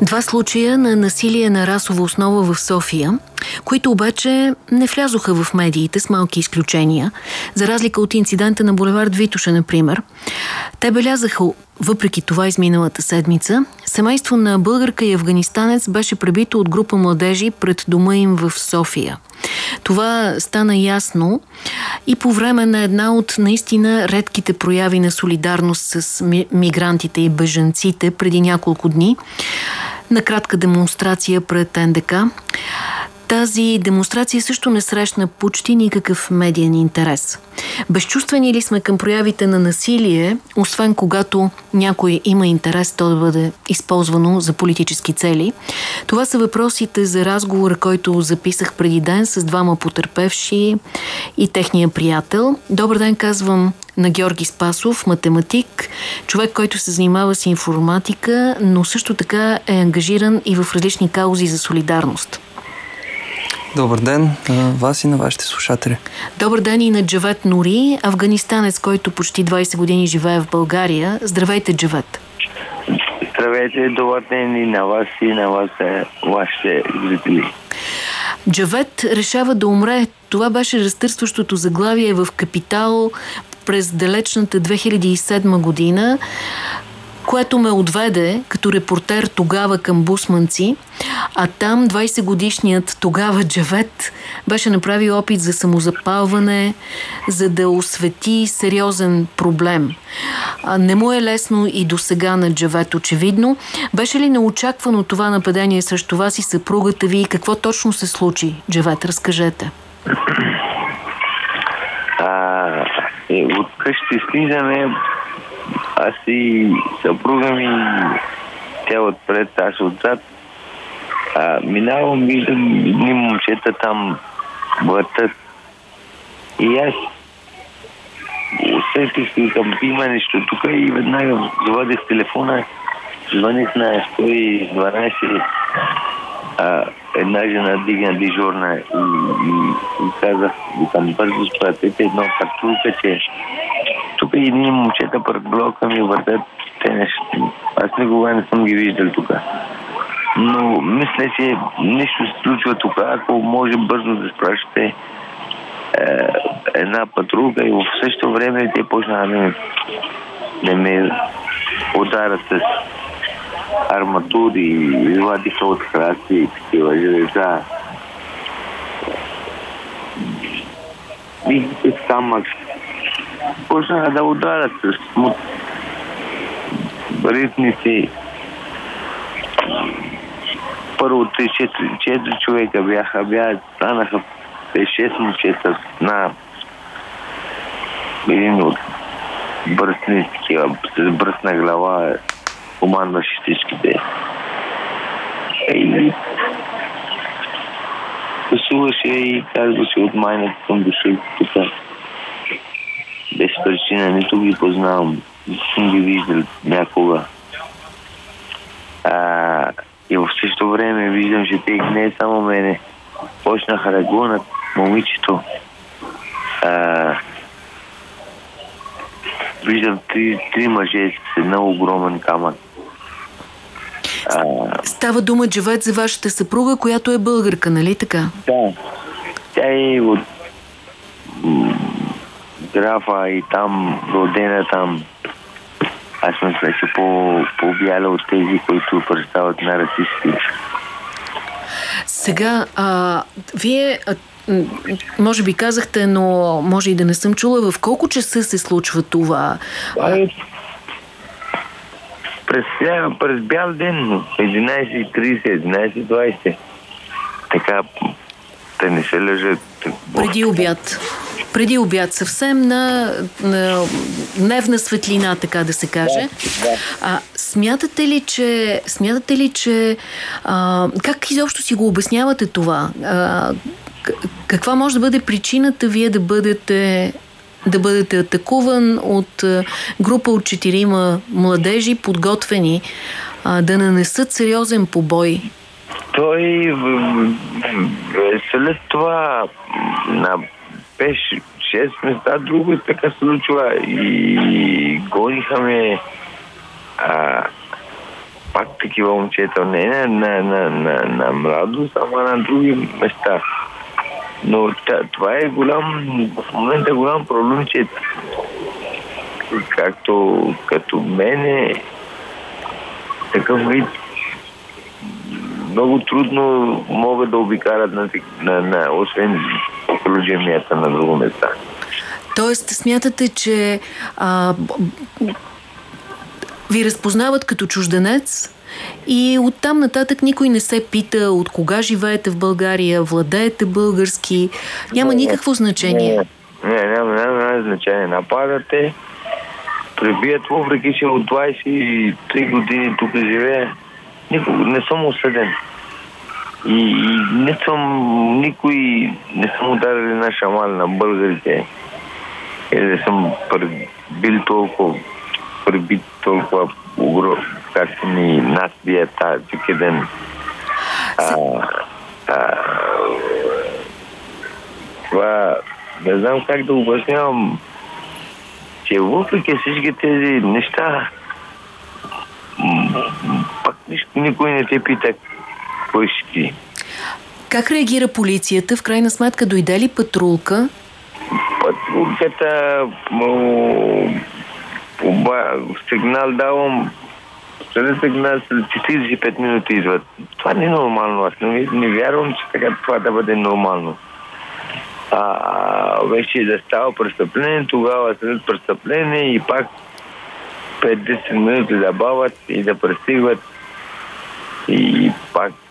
Два случая на насилие на расова основа в София, които обаче не влязоха в медиите с малки изключения, за разлика от инцидента на булевард Витуша, например. Те белязаха въпреки това изминалата седмица, семейство на българка и афганистанец беше пребито от група младежи пред дома им в София. Това стана ясно и по време на една от наистина редките прояви на солидарност с мигрантите и бежанците преди няколко дни на кратка демонстрация пред НДК. Тази демонстрация също не срещна почти никакъв медиен интерес. Безчувствени ли сме към проявите на насилие, освен когато някой има интерес то да бъде използвано за политически цели? Това са въпросите за разговора, който записах преди ден с двама потерпевши и техния приятел. Добър ден, казвам на Георги Спасов, математик, човек, който се занимава с информатика, но също така е ангажиран и в различни каузи за солидарност. Добър ден на вас и на вашите слушатели. Добър ден и на Джавет Нури, афганистанец, който почти 20 години живее в България. Здравейте, Джавет. Здравейте, добър ден и на вас и на вас, е, вашите зрители. Джавет решава да умре. Това беше разтърстващото заглавие в Капитал през далечната 2007 година което ме отведе като репортер тогава към Бусманци, а там 20 годишният тогава Джавет беше направил опит за самозапалване, за да освети сериозен проблем. Не му е лесно и до сега на Джавет, очевидно. Беше ли неочаквано това нападение срещу вас и съпругата ви? Какво точно се случи, Джавет? Разкажете. А, е, от къщи слизаме аз и съпруга ми, тя отпред, аз отзад. А, минавам, виждам едни момчета там въртат. И аз усетих и към има нещо тук и веднага завадих телефона, звъних на 112 а, една жена дигна дежурна и, и, и казах, викам бързо спратете едно патрулка, че тук едни момчета пред блока ми въртят те неща. Аз никога не съм ги виждал тук. Но мисля, че нещо се случва тук. Ако може бързо да спрашате е, една патрулка и в същото време те почнаха да ме, да ме ударят с арматури, извадиха от храсти и такива железа. И камък почнаха да ударят с ритници. Първо 3-4 човека бяха, бяха, станаха 5-6 момчета на един от бръсни с бръсна глава командваше всичките. И пасуваше и казваше от майната съм дошъл тук без причина, нито ги познавам, не съм ги виждал някога. А, и в същото време виждам, че те не е само мене. Почнаха да гонят момичето. А, виждам три, три мъже с една огромен камък. А, Става дума, Джавет, за вашата съпруга, която е българка, нали така? Да. Тя е от графа и там, родена там. Аз мисля, че по, по от тези, които представят на расисти. Сега, а, вие а, може би казахте, но може и да не съм чула, в колко часа се случва това? А, през, през бял ден, 11.30, 11.20. Така, те не се лежат. Преди обяд преди обяд съвсем на, на дневна светлина, така да се каже. Да, да. А, смятате ли, че, смятате ли, че а, как изобщо си го обяснявате това? А, каква може да бъде причината вие да бъдете да бъдете атакуван от група от четирима младежи, подготвени а, да нанесат сериозен побой? Той след това на 5-6 места друго така се случва и гониха ме а, пак такива момчета. Не на, на, на, на, на младост, ама на други места. Но това е голям, в момента голям проблем, че както като мене такъв вид много трудно могат да обикарат на, на, на освен около джемията на друго места. Тоест, смятате, че а, ви разпознават като чужденец и оттам нататък никой не се пита от кога живеете в България, владеете български. Няма никакво значение. Не, не, няма, няма, няма значение. Нападате, пребият, въпреки че от 23 години тук живея, никога не съм осъден. И, и не съм никой, не съм ударили на шамал на българите. Или не съм бил толкова пребит толкова огром, както ни нас бие тази ден. А, а, това не знам как да обяснявам, че въпреки всички тези неща, пак никой не те пита си ти. Как реагира полицията? В крайна сметка дойде ли патрулка? Патрулката сигнал давам след сигнал след 45 минути идват. Това не е нормално. Аз не, не вярвам, че така това да бъде нормално. А, вече да става престъпление, тогава след престъпление и пак 5-10 минути да бават и да пристигват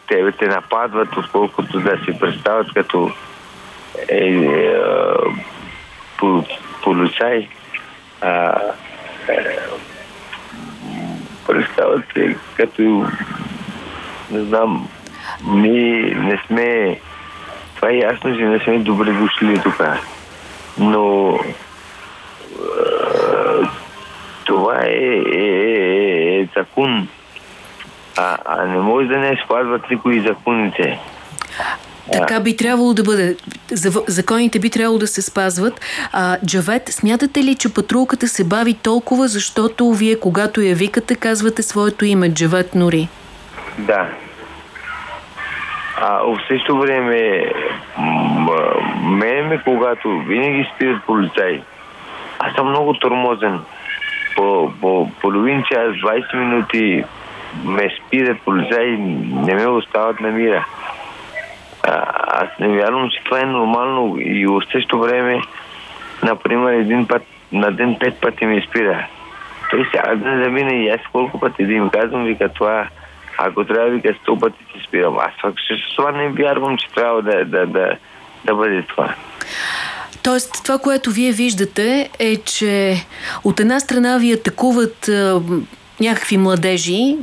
тебе те нападват, отколкото да си представят като е, е, по, полицай. А, е, представят се като не знам, ние не сме това е ясно, че не сме добре дошли тук. Но това е, е, е, е закон. А, а не може да не спазват никои законите. Така би трябвало да бъде. Законите би трябвало да се спазват. А, Джавет, смятате ли, че патрулката се бави толкова, защото вие, когато я викате, казвате своето име Джавет Нори? Да. А в същото време, мене, когато винаги спират полицаи, аз съм много тормозен по, по половин час, 20 минути ме спират полицаи, не ме остават на мира. А, аз не вярвам, че това е нормално и в същото време, например, един път на ден пет пъти ме спира. Той сега да мине и аз колко пъти да им казвам, вика това, ако трябва вика сто пъти се спирам. Аз също това не вярвам, че трябва да, да, да, да бъде това. Тоест, това, което вие виждате е, че от една страна ви атакуват някакви младежи.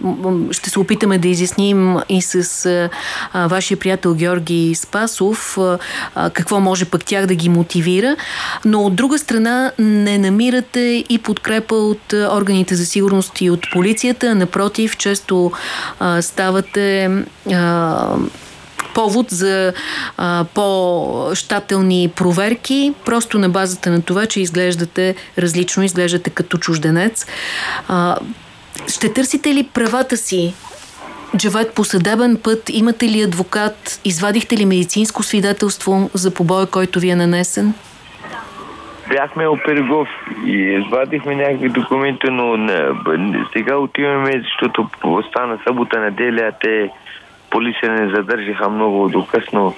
Ще се опитаме да изясним и с а, вашия приятел Георги Спасов а, какво може пък тях да ги мотивира. Но от друга страна не намирате и подкрепа от органите за сигурност и от полицията. Напротив, често а, ставате а, повод за по-щателни проверки, просто на базата на това, че изглеждате различно, изглеждате като чужденец. А, ще търсите ли правата си Джават по съдебен път? Имате ли адвокат? Извадихте ли медицинско свидетелство за побоя, който ви е нанесен? Бяхме опергов и извадихме някакви документи, но не, сега отиваме, защото остана събота, неделя, те полиция не задържаха много до късно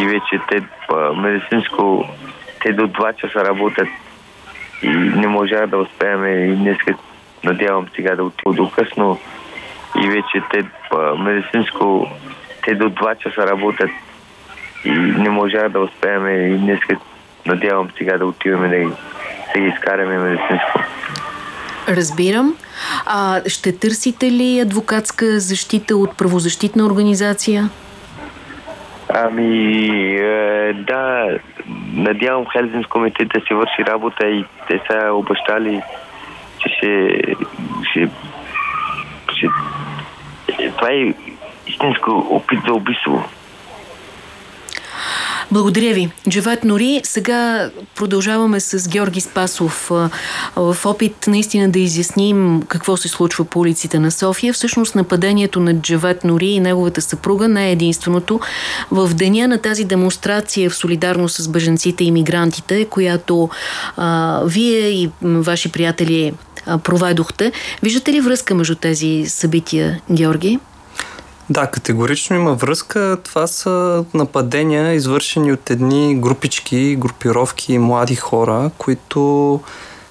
и вече те медицинско, те до 2 часа работят и не можах да успеем и днес надявам сега да отида до късно и вече те медицинско те до 2 часа работят и не можах да успеем и днес надявам сега да отиваме да, да ги изкараме медицинско. Разбирам. А ще търсите ли адвокатска защита от правозащитна организация? Ами, е, да, надявам Хелзинс комитет да си върши работа и те са обещали че ще, ще, ще това е истинско опит за убийство. Благодаря ви. Джават Нори. Сега продължаваме с Георги Спасов в опит наистина да изясним какво се случва по улиците на София. Всъщност нападението на Джават Нори и неговата съпруга не е единственото. В деня на тази демонстрация в солидарност с бъженците и мигрантите, която а, вие и ваши приятели проведохте, виждате ли връзка между тези събития, Георги? Да, категорично има връзка. Това са нападения, извършени от едни групички, групировки млади хора, които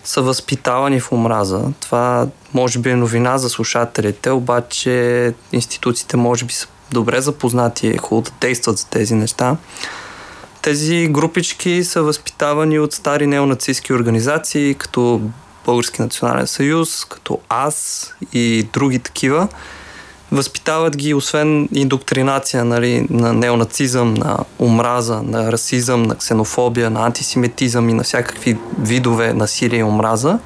са възпитавани в омраза. Това може би е новина за слушателите, обаче институциите може би са добре запознати и е хубаво да действат за тези неща. Тези групички са възпитавани от стари неонацистски организации, като Български национален съюз, като АС и други такива възпитават ги, освен индоктринация нали, на неонацизъм, на омраза, на расизъм, на ксенофобия, на антисемитизъм и на всякакви видове насилие и омраза,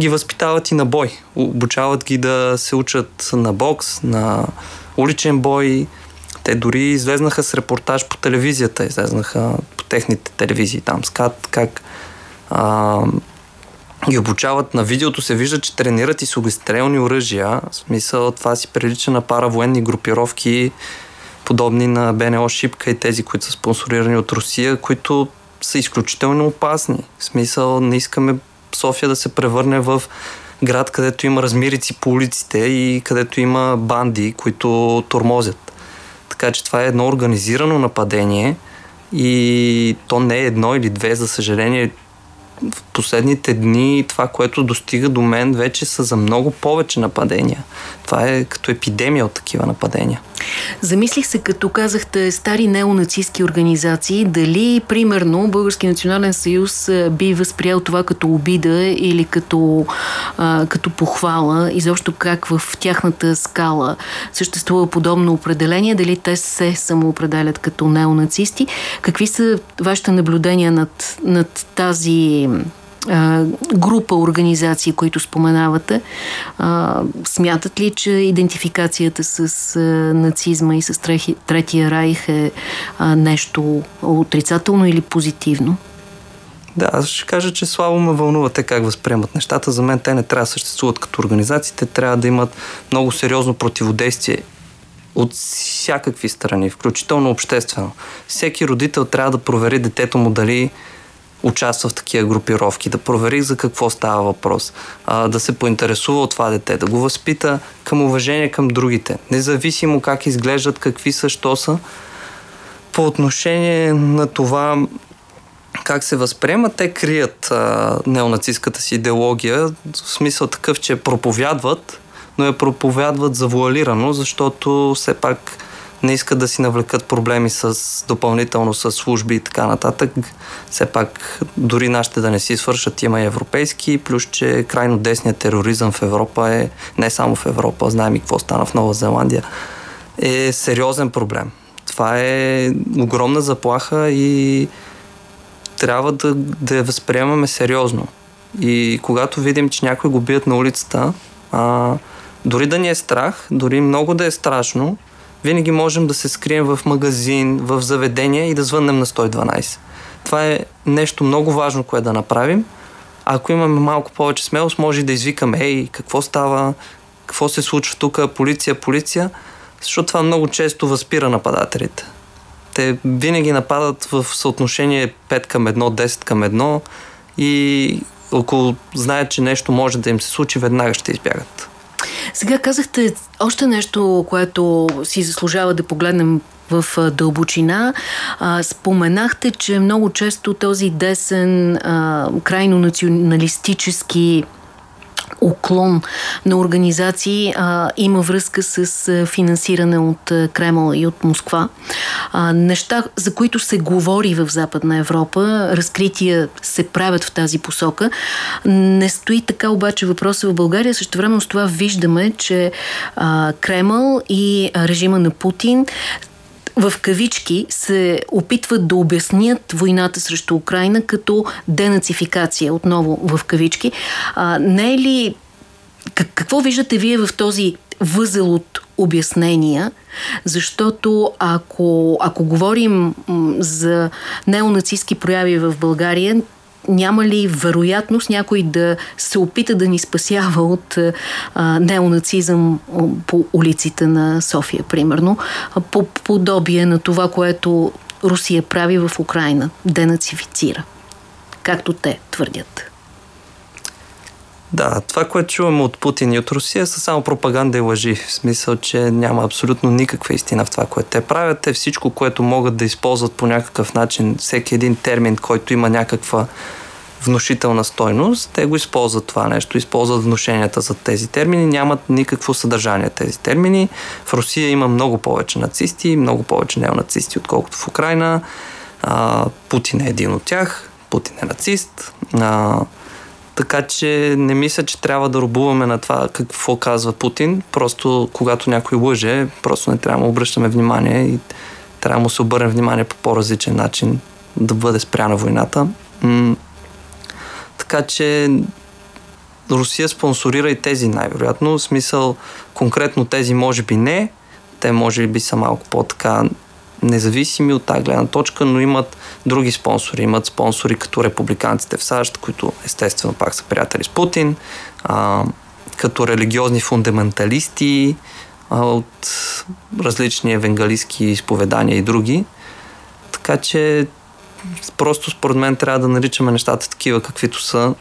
ги възпитават и на бой. Обучават ги да се учат на бокс, на уличен бой. Те дори излезнаха с репортаж по телевизията, излезнаха по техните телевизии там, скат, как а, ги обучават на видеото, се вижда, че тренират и с огнестрелни оръжия. В смисъл, това си прилича на паравоенни групировки, подобни на БНО Шипка и тези, които са спонсорирани от Русия, които са изключително опасни. В смисъл, не искаме София да се превърне в град, където има размирици по улиците и където има банди, които тормозят. Така че това е едно организирано нападение и то не е едно или две, за съжаление, в последните дни това, което достига до мен, вече са за много повече нападения. Това е като епидемия от такива нападения. Замислих се, като казахте стари неонацистски организации, дали, примерно, Български национален съюз би възприял това като обида или като, а, като похвала, изобщо как в тяхната скала съществува подобно определение, дали те се самоопределят като неонацисти. Какви са вашите наблюдения над, над тази група организации, които споменавате, смятат ли, че идентификацията с нацизма и с трети, Третия райх е нещо отрицателно или позитивно? Да, аз ще кажа, че слабо ме вълнува как възприемат нещата. За мен те не трябва да съществуват като организации, те трябва да имат много сериозно противодействие от всякакви страни, включително обществено. Всеки родител трябва да провери детето му дали участва в такива групировки, да провери за какво става въпрос, а, да се поинтересува от това дете, да го възпита към уважение към другите, независимо как изглеждат, какви са, що са. По отношение на това как се възприемат, те крият а, неонацистската си идеология, в смисъл такъв, че проповядват, но я проповядват завуалирано, защото все пак не искат да си навлекат проблеми с допълнително с служби и така нататък. Все пак, дори нашите да не си свършат, има и европейски, плюс, че крайно десният тероризъм в Европа е, не само в Европа, знаем и какво стана в Нова Зеландия, е сериозен проблем. Това е огромна заплаха и трябва да, да я възприемаме сериозно. И когато видим, че някой го бият на улицата, а, дори да ни е страх, дори много да е страшно, винаги можем да се скрием в магазин, в заведение и да звъннем на 112. Това е нещо много важно, което да направим. Ако имаме малко повече смелост, може да извикаме, ей, какво става, какво се случва тук, полиция, полиция, защото това много често възпира нападателите. Те винаги нападат в съотношение 5 към 1, 10 към 1 и ако знаят, че нещо може да им се случи, веднага ще избягат. Сега казахте още нещо, което си заслужава да погледнем в дълбочина. споменахте, че много често този десен, крайно националистически уклон на организации а, има връзка с а, финансиране от а, Кремъл и от Москва. А, неща, за които се говори в Западна Европа, разкрития се правят в тази посока. Не стои така обаче въпроса в България. Също време с това виждаме, че а, Кремъл и режима на Путин в кавички се опитват да обяснят войната срещу Украина като денацификация, отново в кавички. А, не е ли... Как, какво виждате вие в този възел от обяснения, защото ако, ако говорим за неонацистски прояви в България, няма ли вероятност някой да се опита да ни спасява от а, неонацизъм по улиците на София, примерно, по подобие на това, което Русия прави в Украина, денацифицира, както те твърдят? Да, това, което чуваме от Путин и от Русия са само пропаганда и лъжи. В смисъл, че няма абсолютно никаква истина в това, което те правят. Те всичко, което могат да използват по някакъв начин, всеки един термин, който има някаква внушителна стойност, те го използват това нещо, използват внушенията за тези термини, нямат никакво съдържание тези термини. В Русия има много повече нацисти, много повече неонацисти, отколкото в Украина. А, Путин е един от тях, Путин е нацист. А, така че не мисля, че трябва да рубуваме на това какво казва Путин. Просто когато някой лъже, просто не трябва да му обръщаме внимание и трябва да му се обърне внимание по по-различен начин да бъде спряна войната. Така че Русия спонсорира и тези най-вероятно. В смисъл, конкретно тези може би не. Те може би са малко по-така независими от тази гледна точка, но имат други спонсори. Имат спонсори като републиканците в САЩ, които естествено пак са приятели с Путин, а, като религиозни фундаменталисти а, от различни евангелистски изповедания и други. Така че просто според мен трябва да наричаме нещата такива, каквито са.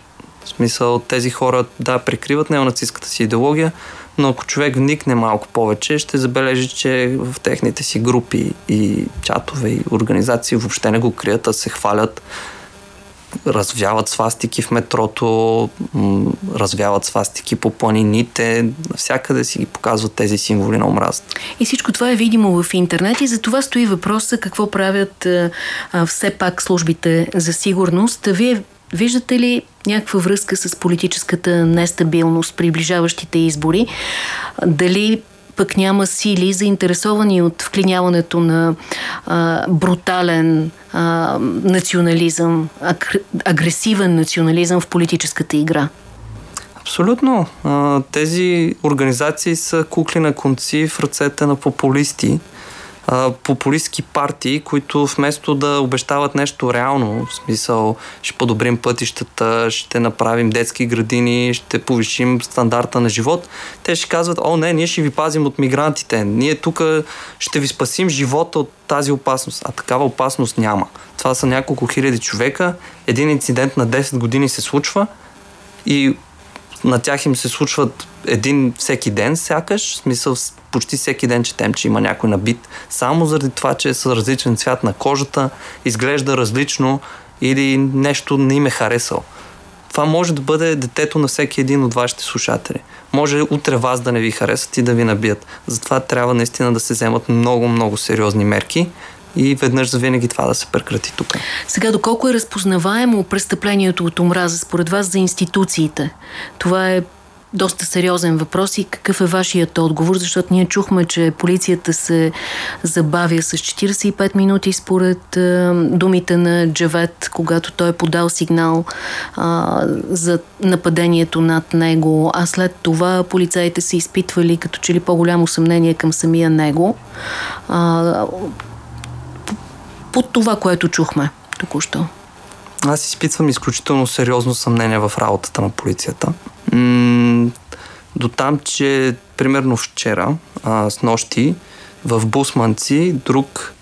В смисъл, тези хора, да, прикриват неонацистската си идеология, но ако човек вникне малко повече, ще забележи, че в техните си групи и чатове и организации въобще не го крият, а се хвалят развяват свастики в метрото, развяват свастики по планините, навсякъде си ги показват тези символи на омраза. И всичко това е видимо в интернет и за това стои въпроса какво правят а, все пак службите за сигурност. Вие виждате ли някаква връзка с политическата нестабилност, приближаващите избори? Дали пък няма сили заинтересовани от вклиняването на а, брутален а, национализъм, агресивен национализъм в политическата игра. Абсолютно. Тези организации са кукли на конци в ръцете на популисти, популистски партии, които вместо да обещават нещо реално, в смисъл ще подобрим пътищата, ще направим детски градини, ще повишим стандарта на живот, те ще казват, о не, ние ще ви пазим от мигрантите, ние тук ще ви спасим живота от тази опасност. А такава опасност няма. Това са няколко хиляди човека, един инцидент на 10 години се случва и на тях им се случват един всеки ден, сякаш, смисъл почти всеки ден четем, че има някой набит, само заради това, че е с различен цвят на кожата, изглежда различно или нещо не им е харесал. Това може да бъде детето на всеки един от вашите слушатели. Може утре вас да не ви харесат и да ви набият. Затова трябва наистина да се вземат много, много сериозни мерки и веднъж за винаги това да се прекрати тук. Сега, доколко е разпознаваемо престъплението от омраза според вас за институциите? Това е доста сериозен въпрос и какъв е вашият отговор, защото ние чухме, че полицията се забавя с 45 минути според е, думите на Джавет, когато той е подал сигнал е, за нападението над него, а след това полицаите се изпитвали като че ли по-голямо съмнение към самия него. Е, под това, което чухме току-що. Аз изпитвам изключително сериозно съмнение в работата на полицията. до там, че примерно вчера, а, с нощи, в Бусманци, друг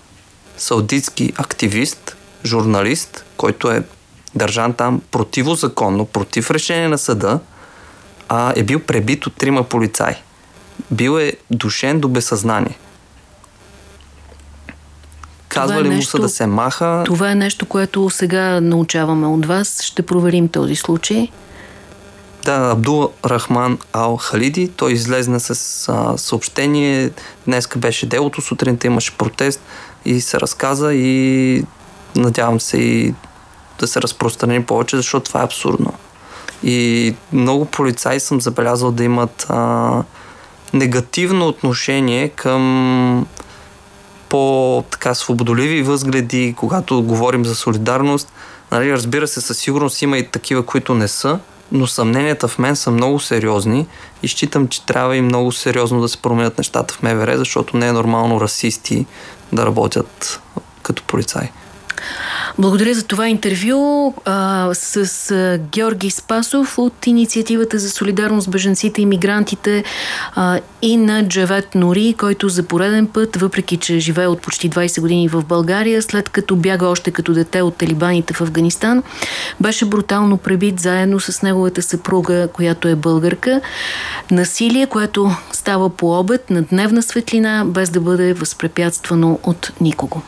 саудитски активист, журналист, който е държан там противозаконно, против решение на съда, а е бил пребит от трима полицаи. Бил е душен до безсъзнание. Казвали е нещо, му са да се маха. Това е нещо, което сега научаваме от вас. Ще проверим този случай. Да, Абдул Рахман Ал Халиди, той излезна с а, съобщение. Днеска беше делото, сутринта имаше протест и се разказа и надявам се и да се разпространи повече, защото това е абсурдно. И много полицаи съм забелязал да имат а, негативно отношение към по-така свободоливи възгледи, когато говорим за солидарност. Нали, разбира се, със сигурност има и такива, които не са, но съмненията в мен са много сериозни и считам, че трябва и много сериозно да се променят нещата в МВР, защото не е нормално расисти да работят като полицаи. Благодаря за това интервю а, с а, Георги Спасов от Инициативата за солидарност с беженците и мигрантите а, и на Джавет Нори, който за пореден път, въпреки че живее от почти 20 години в България, след като бяга още като дете от талибаните в Афганистан, беше брутално пребит заедно с неговата съпруга, която е българка. Насилие, което става по обед на дневна светлина, без да бъде възпрепятствано от никого.